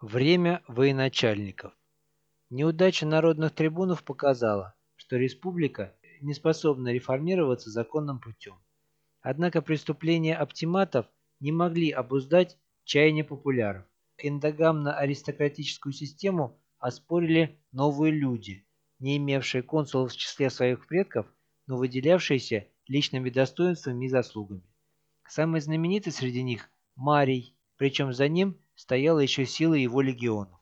Время военачальников. Неудача народных трибунов показала, что республика не способна реформироваться законным путем. Однако преступления оптиматов не могли обуздать чаяния популяров. Эндогамно-аристократическую систему оспорили новые люди, не имевшие консулов в числе своих предков, но выделявшиеся личными достоинствами и заслугами. Самый знаменитый среди них – Марий, причем за ним стояла еще сила его легионов.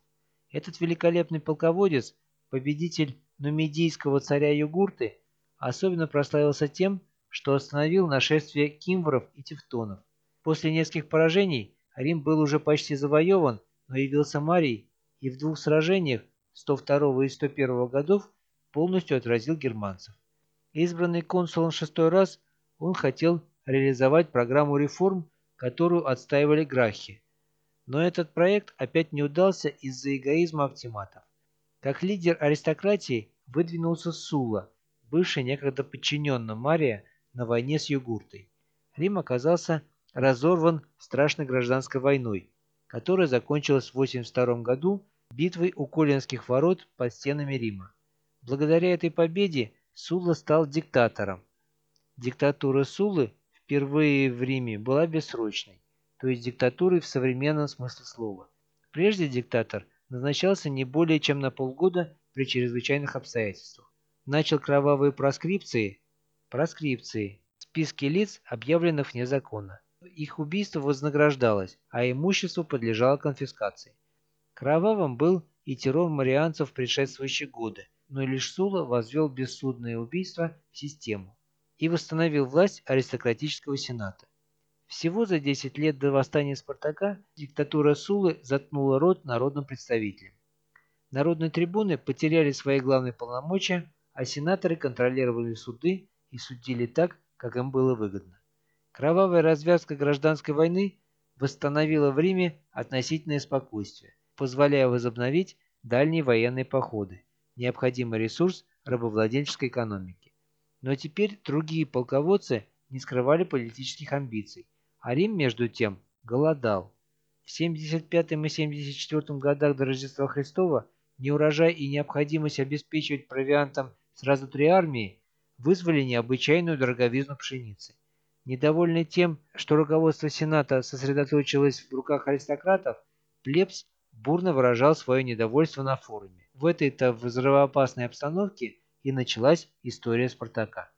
Этот великолепный полководец, победитель нумидийского царя Югурты, особенно прославился тем, что остановил нашествие кимвров и тевтонов. После нескольких поражений Рим был уже почти завоеван, но явился Марий и в двух сражениях 102 и 101 годов полностью отразил германцев. Избранный консулом шестой раз, он хотел реализовать программу реформ, которую отстаивали грахи. Но этот проект опять не удался из-за эгоизма оптиматов. Как лидер аристократии выдвинулся Сула, бывший некогда подчиненным Мария на войне с Югуртой. Рим оказался разорван страшной гражданской войной, которая закончилась в 82 году битвой у Колинских ворот под стенами Рима. Благодаря этой победе Сула стал диктатором. Диктатура Сулы впервые в Риме была бессрочной то есть диктатурой в современном смысле слова. Прежде диктатор назначался не более чем на полгода при чрезвычайных обстоятельствах. Начал кровавые проскрипции, проскрипции, списки лиц, объявленных вне закона. Их убийство вознаграждалось, а имущество подлежало конфискации. Кровавым был и террор марианцев в предшествующие годы, но лишь Сула возвел бессудное убийство в систему и восстановил власть аристократического сената. Всего за 10 лет до восстания Спартака диктатура Сулы заткнула рот народным представителям. Народные трибуны потеряли свои главные полномочия, а сенаторы контролировали суды и судили так, как им было выгодно. Кровавая развязка гражданской войны восстановила в Риме относительное спокойствие, позволяя возобновить дальние военные походы, необходимый ресурс рабовладельческой экономики. Но теперь другие полководцы не скрывали политических амбиций, а Рим, между тем, голодал. В 75 и 74 годах до Рождества Христова неурожай и необходимость обеспечивать провиантом сразу три армии вызвали необычайную дороговизну пшеницы. Недовольный тем, что руководство Сената сосредоточилось в руках аристократов, плебс бурно выражал свое недовольство на форуме. В этой-то взрывоопасной обстановке и началась история Спартака.